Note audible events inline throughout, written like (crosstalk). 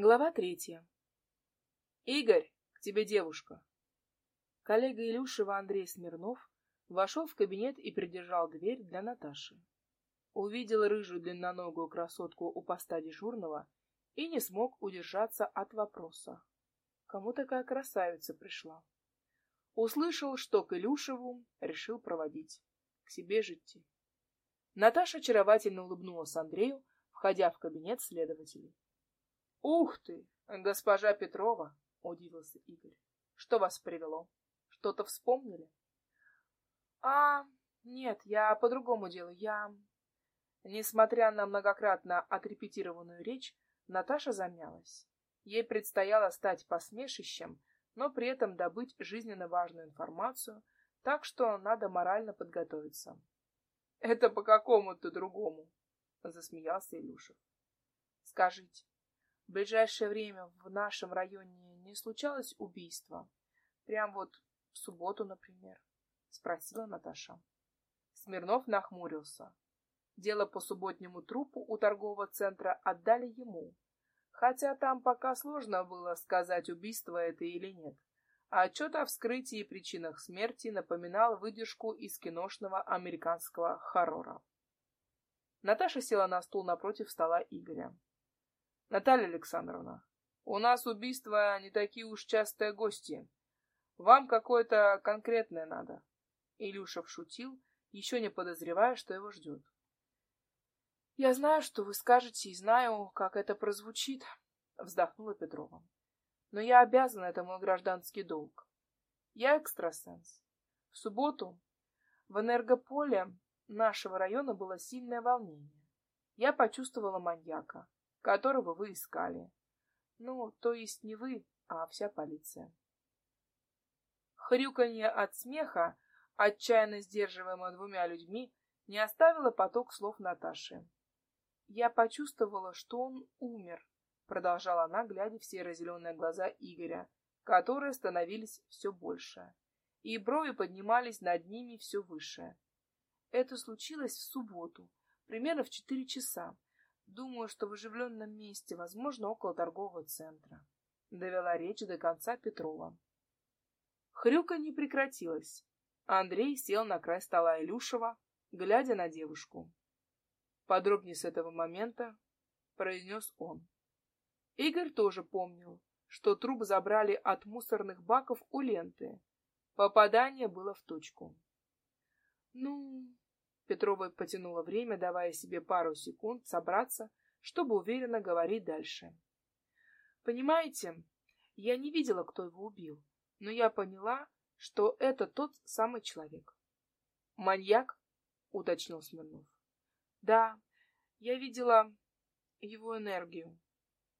Глава третья. Игорь, к тебе девушка. Коллега Илюшева Андрей Смирнов вошел в кабинет и придержал дверь для Наташи. Увидел рыжую длинноногую красотку у поста дежурного и не смог удержаться от вопроса. Кому такая красавица пришла? Услышал, что к Илюшеву решил проводить. К себе же. Наташа очаровательно улыбнулась Андрею, входя в кабинет следователей. Ух ты, госпожа Петрова, удивился Игорь. Что вас привело? Что-то вспомнили? А, нет, я по другому делу. Я Несмотря на многократно отрепетированную речь, Наташа замялась. Ей предстояло стать посмешищем, но при этом добыть жизненно важную информацию, так что надо морально подготовиться. Это по какому-то другому, засмеялся Илюшев. Скажите, в ближайшее время в нашем районе не случалось убийства? Прям вот в субботу, например? Спросила Наташа. Смирнов нахмурился. Дело по субботнему трупу у торгового центра отдали ему. Хотя там пока сложно было сказать, убийство это или нет. А отчет о вскрытии и причинах смерти напоминал выдержку из киношного американского хоррора. Наташа села на стул напротив стола Игоря. Наталья Александровна, у нас убийства не такие уж частые гости. Вам какое-то конкретное надо. Илюшев шутил, еще не подозревая, что его ждет. Я знаю, что вы скажете, и знаю, как это прозвучит, вздохнула Петрова. Но я обязана, это мой гражданский долг. Я экстрасенс. В субботу в энергополе нашего района было сильное волнение. Я почувствовала маньяка которого вы искали. Ну, то есть не вы, а вся полиция. Хрюканье от смеха, отчаянно сдерживаемое двумя людьми, не оставило поток слов Наташи. Я почувствовала, что он умер, продолжала она, глядя в серо-зеленые глаза Игоря, которые становились все больше, и брови поднимались над ними все выше. Это случилось в субботу, примерно в четыре часа, Думаю, что в оживленном месте, возможно, около торгового центра. Довела речь до конца Петрова. Хрюка не прекратилась. Андрей сел на край стола Илюшева, глядя на девушку. Подробнее с этого момента произнес он. Игорь тоже помнил, что труп забрали от мусорных баков у ленты. Попадание было в точку. Ну, Петрова потянула время, давая себе пару секунд собраться, чтобы уверенно говорить дальше. Понимаете, я не видела, кто его убил, но я поняла, что это тот самый человек. Маньяк? уточнил Смирнов. Да, я видела его энергию,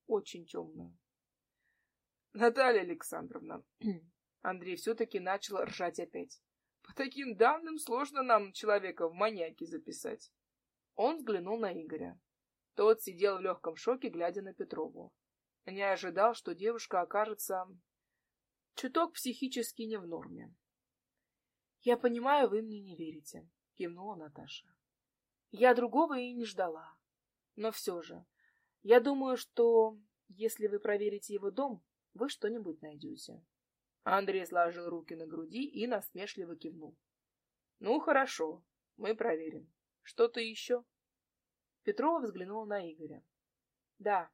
очень темную. Наталья Александровна, (clears throat) Андрей все-таки начал ржать опять. По таким данным сложно нам человека в маньяке записать. Он взглянул на Игоря. Тот сидел в легком шоке, глядя на Петрову. Не ожидал, что девушка окажется чуток психически не в норме. «Я понимаю, вы мне не верите», — кивнула Наташа. «Я другого и не ждала. Но все же, я думаю, что если вы проверите его дом, вы что-нибудь найдете». Андрей сложил руки на груди и насмешливо кивнул. Ну, хорошо, мы проверим. Что-то еще? Петрова взглянула на Игоря. Да,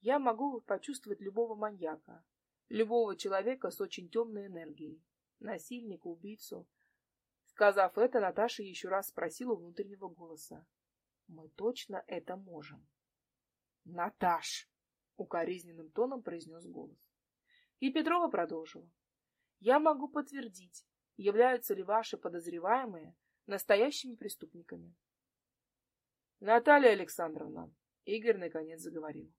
я могу почувствовать любого маньяка, любого человека с очень темной энергией, насильника, убийцу. Сказав это, Наташа еще раз спросила внутреннего голоса. Мы точно это можем. Наташ! Укоризненным тоном произнес голос. И Петрова продолжила. Я могу подтвердить, являются ли ваши подозреваемые настоящими преступниками. Наталья Александровна, Игорь наконец заговорил.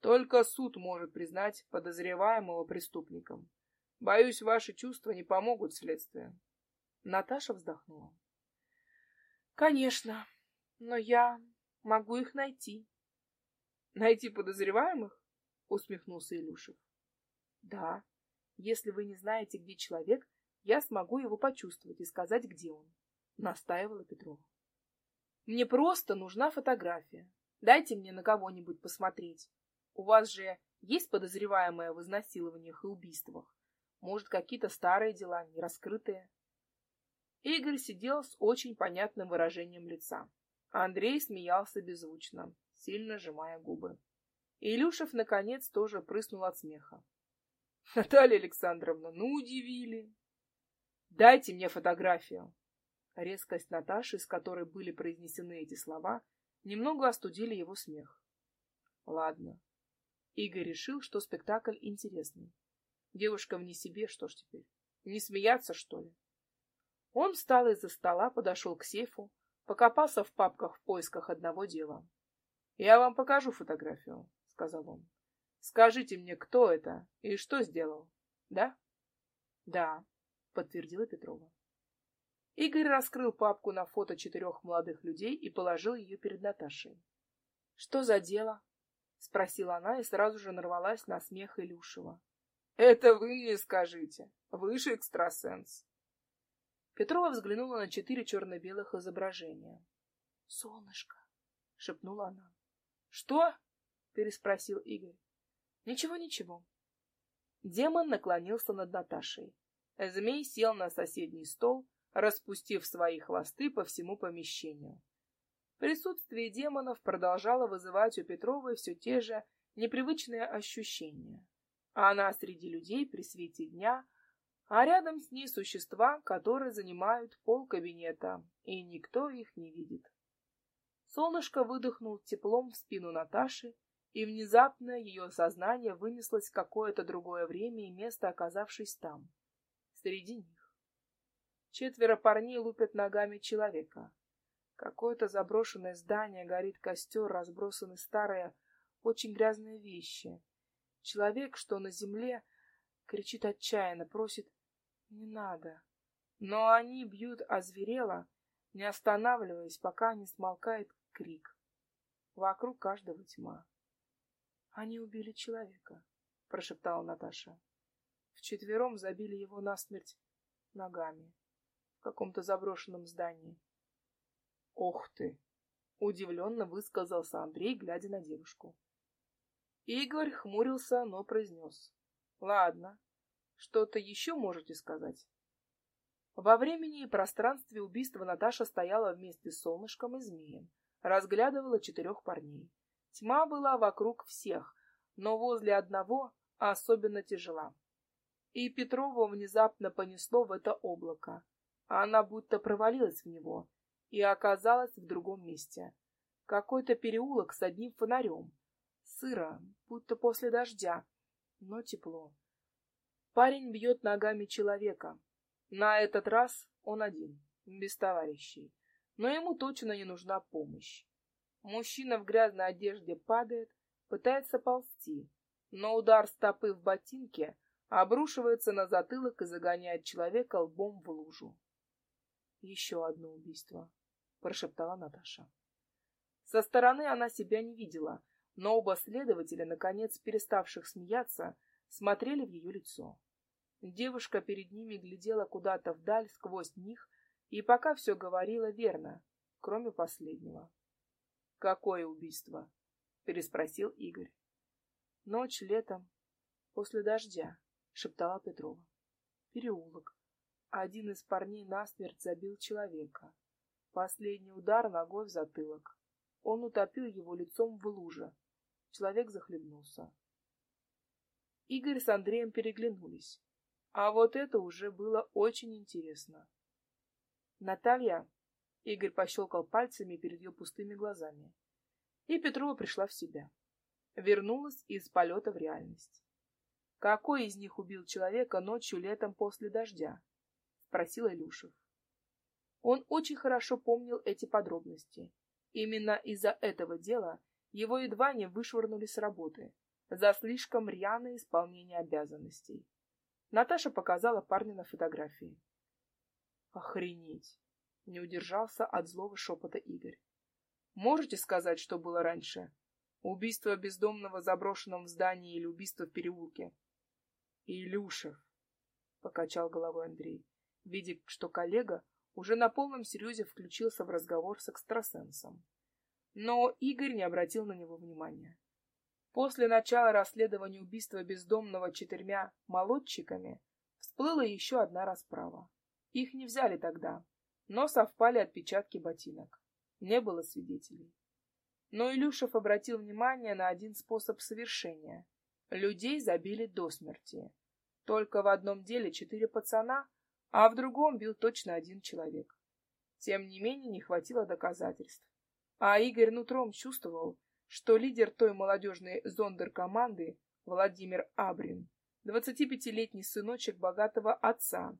Только суд может признать подозреваемого преступником. Боюсь, ваши чувства не помогут следствию. Наташа вздохнула. Конечно, но я могу их найти. Найти подозреваемых? Усмехнулся Илюшев. Да, если вы не знаете, где человек, я смогу его почувствовать и сказать, где он, — настаивала Петрова. Мне просто нужна фотография. Дайте мне на кого-нибудь посмотреть. У вас же Есть подозреваемые в изнасилованиях и убийствах. Может, какие-то старые дела, не раскрытые. Игорь сидел с очень понятным выражением лица. Андрей смеялся беззвучно, сильно сжимая губы. Илюшев, наконец, тоже прыснул от смеха. — Наталья Александровна, ну удивили. — Дайте мне фотографию. Резкость Наташи, с которой были произнесены эти слова, немного остудили его смех. Ладно. Игорь решил, что спектакль интересный. Девушка вне себе, что ж теперь? Не смеяться, что ли? Он встал из-за стола, подошел к сейфу, покопался в папках в поисках одного дела. — Я вам покажу фотографию, — сказал он. — Скажите мне, кто это и что сделал, да? — Да, — подтвердила Петрова. Игорь раскрыл папку на фото четырех молодых людей и положил ее перед Наташей. — Что за дело? — спросила она и сразу же нарвалась на смех Илюшева. — Это вы мне скажите. Вы же экстрасенс. Петрова взглянула на четыре черно-белых изображения. — Солнышко! — шепнула она. — Что? — переспросил Игорь. — Ничего, ничего. Демон наклонился над Наташей. Змей сел на соседний стол, распустив свои хвосты по всему помещению. Присутствие демонов продолжало вызывать у Петровой все те же непривычные ощущения. Она среди людей при свете дня а рядом с ней существа, которые занимают пол кабинета, и никто их не видит. Солнышко выдохнул теплом в спину Наташи, и внезапно ее сознание вынеслось в какое-то другое время и место, оказавшись там, среди них. Четверо парней лупят ногами человека. Какое-то заброшенное здание, горит костер, разбросаны старые, очень грязные вещи. Человек, что на земле, кричит отчаянно, просит не надо. Но они бьют озверело, не останавливаясь, пока не смолкает крик. Вокруг каждого тьма. Они убили человека, прошептала Наташа. Вчетвером забили его насмерть ногами в каком-то заброшенном здании. Ох ты! Удивленно высказался Андрей, глядя на девушку. Игорь хмурился, но произнес. Ладно, что-то еще можете сказать? Во времени и пространстве убийства Наташа стояла вместе с солнышком и змеем, разглядывала четырех парней. Тьма была вокруг всех, но возле одного особенно тяжела. И Петрову внезапно понесло в это облако. Она будто провалилась в него и оказалась в другом месте. Какой-то переулок с одним фонарем. Сыро, будто после дождя, но тепло. Парень бьет ногами человека. На этот раз он один, без товарищей. Но ему точно не нужна помощь. Мужчина в грязной одежде падает, пытается ползти, но удар стопы в ботинке обрушивается на затылок и загоняет человека лбом в лужу. «Еще одно убийство», — прошептала Наташа. Со стороны она себя не видела, но оба следователя, наконец переставших смеяться, смотрели в ее лицо. Девушка перед ними глядела куда-то вдаль сквозь них и пока все говорила верно, кроме последнего. — Какое убийство? — переспросил Игорь. — Ночь летом, после дождя, — шептала Петрова. — Переулок. Один из парней насмерть забил человека. Последний удар ногой в затылок. Он утопил его лицом в луже. Человек захлебнулся. Игорь с Андреем переглянулись. А вот это уже было очень интересно. Наталья, Игорь пощелкал пальцами перед ее пустыми глазами. И Петрова пришла в себя. Вернулась из полета в реальность. Какой из них убил человека ночью летом после дождя? Спросил Илюшев. Он очень хорошо помнил эти подробности. Именно из-за этого дела его едва не вышвырнули с работы за слишком рьяное исполнение обязанностей. Наташа показала парню на фотографии. Охренеть! Не удержался от злого шепота Игорь. Можете сказать, что было раньше? Убийство бездомного заброшенном в здании или убийство в переулке? Илюшев, покачал головой Андрей, видя, что коллега уже на полном серьезе включился в разговор с экстрасенсом. Но Игорь не обратил на него внимания. После начала расследования убийства бездомного четырьмя молодчиками всплыла еще одна расправа. Их не взяли тогда, но совпали отпечатки ботинок. Не было свидетелей. Но Илюшев обратил внимание на один способ совершения. Людей забили до смерти. Только в одном деле четыре пацана, а в другом бил точно один человек. Тем не менее не хватило доказательств. А Игорь нутром чувствовал, что лидер той молодежной зондеркоманды Владимир Абрин, 25-летний сыночек богатого отца,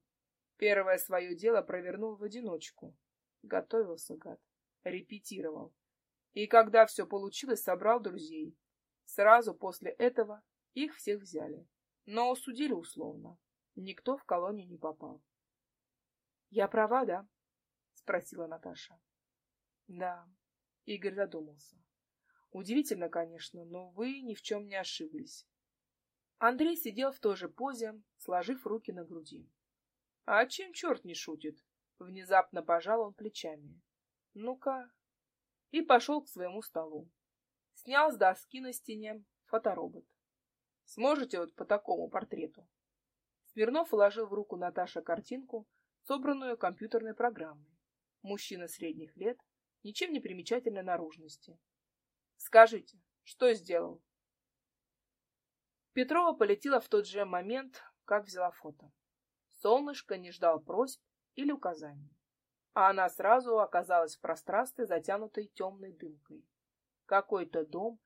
первое свое дело провернул в одиночку. Готовился гад, репетировал. И когда все получилось, собрал друзей. Сразу после этого их всех взяли, но осудили условно. Никто в колонию не попал. — Я права, да? — спросила Наташа. — Да. Игорь задумался. Удивительно, конечно, но вы ни в чем не ошиблись. Андрей сидел в той же позе, сложив руки на груди. — А чем черт не шутит? Внезапно пожал он плечами. — Ну-ка. И пошел к своему столу. Снял с доски на стене фоторобот. Сможете вот по такому портрету? Смирнов вложил в руку Наташи картинку, собранную компьютерной программой. Мужчина средних лет, ничем не примечательной наружности. Скажите, что сделал? Петрова полетела в тот же момент, как взяла фото. Солнышко не ждал просьб или указаний, а она сразу оказалась в пространстве, затянутой темной дымкой. Какой-то дом,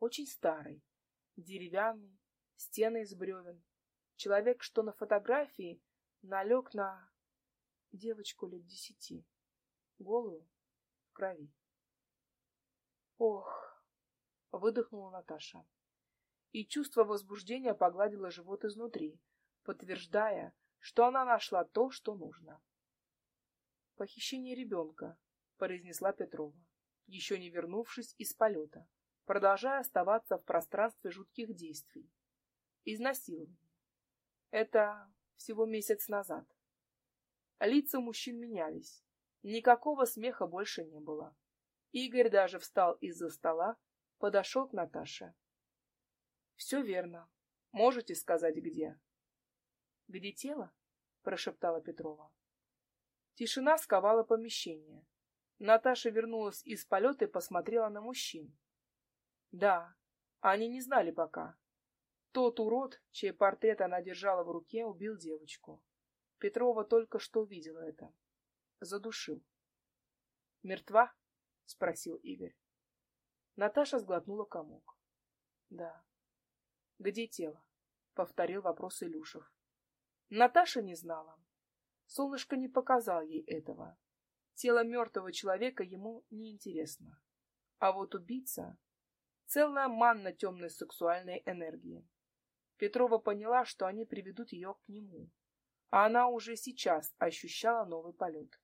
очень старый, деревянный, стены из бревен. Человек, что на фотографии, налег на девочку лет десяти, голую, в крови. Ох, выдохнула Наташа. И чувство возбуждения погладило живот изнутри, подтверждая, что она нашла то, что нужно. «Похищение ребенка», — произнесла Петрова, еще не вернувшись из полета, продолжая оставаться в пространстве жутких действий. Изнасилование. Это всего месяц назад. Лица мужчин менялись. Никакого смеха больше не было. Игорь даже встал из-за стола, подошел к Наташе. — Все верно. Можете сказать, где? — Где тело? — прошептала Петрова. Тишина сковала помещение. Наташа вернулась из полета и посмотрела на мужчин. Да, они не знали пока, тот урод, чей портрет она держала в руке, убил девочку. Петрова только что увидела это. Задушил. «Мертва?» — спросил Игорь. Наташа сглотнула комок. «Да». «Где тело?» — повторил вопрос Илюшев. Наташа не знала. Солнышко не показал ей этого. Тело мертвого человека ему не интересно. А вот убийца — целая манна темной сексуальной энергии. Петрова поняла, что они приведут ее к нему. А она уже сейчас ощущала новый полет.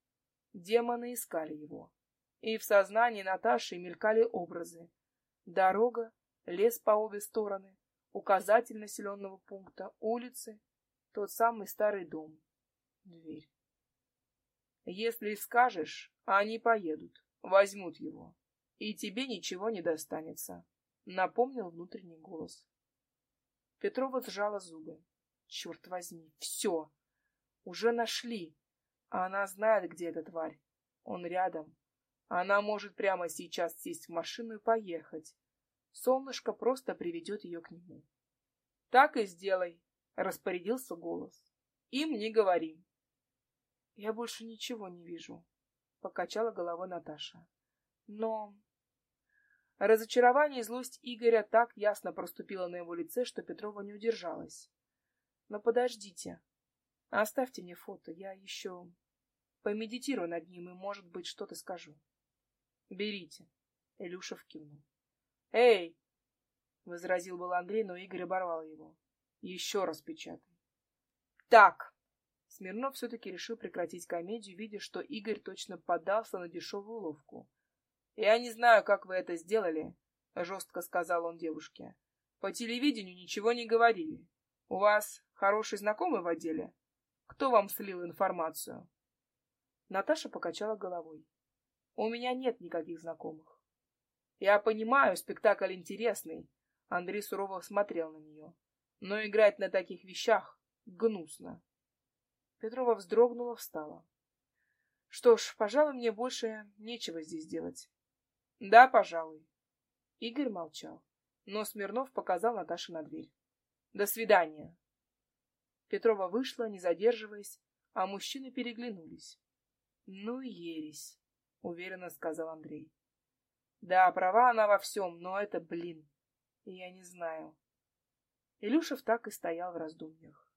Демоны искали его. И в сознании Наташи мелькали образы. Дорога, лес по обе стороны, указатель населенного пункта, улицы, тот самый старый дом, дверь. Если скажешь, они поедут, возьмут его, и тебе ничего не достанется, напомнил внутренний голос. Петрова сжала зубы. Черт возьми, все. Уже нашли. Она знает, где эта тварь. Он рядом. Она может прямо сейчас сесть в машину и поехать. Солнышко просто приведет ее к нему. — Так и сделай, — распорядился голос. — Им не говори. — Я больше ничего не вижу, — покачала головой Наташа. — Но Разочарование и злость Игоря так ясно проступило на его лице, что Петрова не удержалась. Но подождите. Оставьте мне фото, я еще помедитирую над ним и, может быть, что-то скажу. Берите. Илюшев кивнул. Эй! Возразил был Андрей, но Игорь оборвал его. Еще раз печатай. Так! Смирнов все-таки решил прекратить комедию, видя, что Игорь точно поддался на дешевую уловку. «Я не знаю, как вы это сделали», — жестко сказал он девушке. «По телевидению ничего не говорили. У вас хороший знакомый в отделе? Кто вам слил информацию?» Наташа покачала головой. «У меня нет никаких знакомых. Я понимаю, спектакль интересный, Андрей сурово смотрел на нее. Но играть на таких вещах гнусно. Петрова вздрогнула, встала. Что ж, пожалуй, мне больше нечего здесь делать. Да, пожалуй. Игорь молчал, но Смирнов показал Наташе на дверь. До свидания. Петрова вышла, не задерживаясь, а мужчины переглянулись. Ну, ересь, уверенно сказал Андрей. Да, права она во всем, но это, блин, я не знаю. Илюшев так и стоял в раздумьях.